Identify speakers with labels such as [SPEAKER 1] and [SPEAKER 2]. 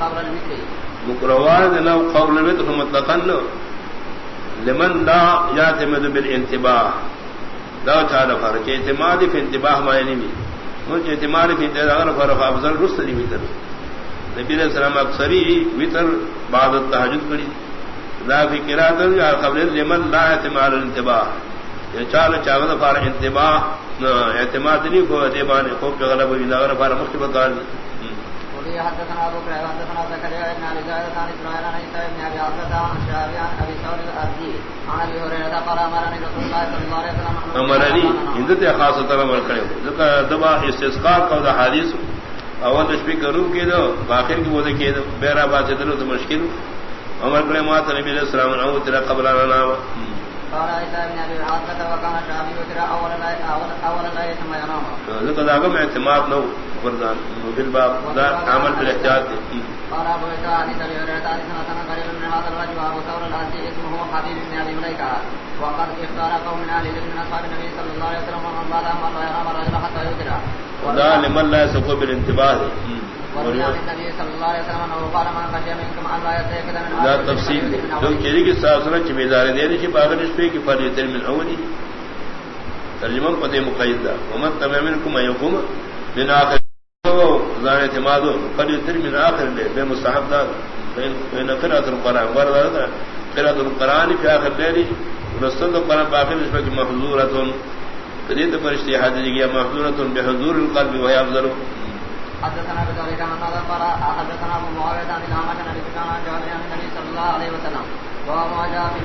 [SPEAKER 1] قبل الوتر
[SPEAKER 2] مکروار دنا قبل الوتر مطلقاً لمن لا يعتمد بالانتباه دا چاله فرق اعتماد فی انتباه معنی بھی وہ اعتماد فی انتباه فرق افضل رسل وتر نبی علیہ السلام اکثری وتر بعد التهجد کری۔ لا فی قرات یا قبل لمن لا اعتماد الانتباه یہ چاله چاغه فرق انتباه اعتماد نہیں کو دیبان کو غلب ہوئی نگر فرق مختلف کار
[SPEAKER 1] وفي حدثنا ابو بكر حدثنا زكريا بن ابي زاهد عن اسماعيل عن عيسى بن ابي عبد عن الشعبي عن ابي ثور الازدي عن ابي هريره قال امرني رسول الله صلى الله عليه وسلم
[SPEAKER 2] امرني عندت خاصه امر کرے ذکر دبا استسقاء کا حدیث اول تشبیہ کروں کہ دو باقی کی وہ کہ بیرا بات ہے تو مشکل عمر کرے ما نبی علیہ السلام نے تیرا قبل انا
[SPEAKER 1] قال
[SPEAKER 2] ذکر داغم اعتماد نو فردان بالباب دا عمل بالاحتیاط
[SPEAKER 1] قال ابو عن ابي هريره عن سنه قريب من هذا الرجل ابو ثور الازدي اسمه حبيب بن ابي مليكه وقد اختار قوم من اهل من اصحاب النبي صلى الله عليه وسلم ومن بعد ما لا ينام الرجل حتى يدرى
[SPEAKER 2] ودا لمن لا يسقط بالانتباه تفصیل چیری کی ساسنا چمیدار دے کی باغ نسبے کی فر تر من اولی ترجمہ پتے مقید دا۔ ومن تمام منکم ایقوم من آخر زان اعتماد فر تر من آخر لے بے مستحب دا۔ فین قرات القرآن۔ ورد دا قرات القرآن فی آخر لیلی رسل القرآن باقی نسبے کی محضورتن قدیت پر اشتیحاد جگیا محضورتن بحضور القلب ویافضلو
[SPEAKER 1] حدثنا بذلك من هذا قال، حدثنا ابو معاويه عن الامام عن ابي سفيان عن جابر عن النبي صلى الله عليه وسلم، وهو ما جاء في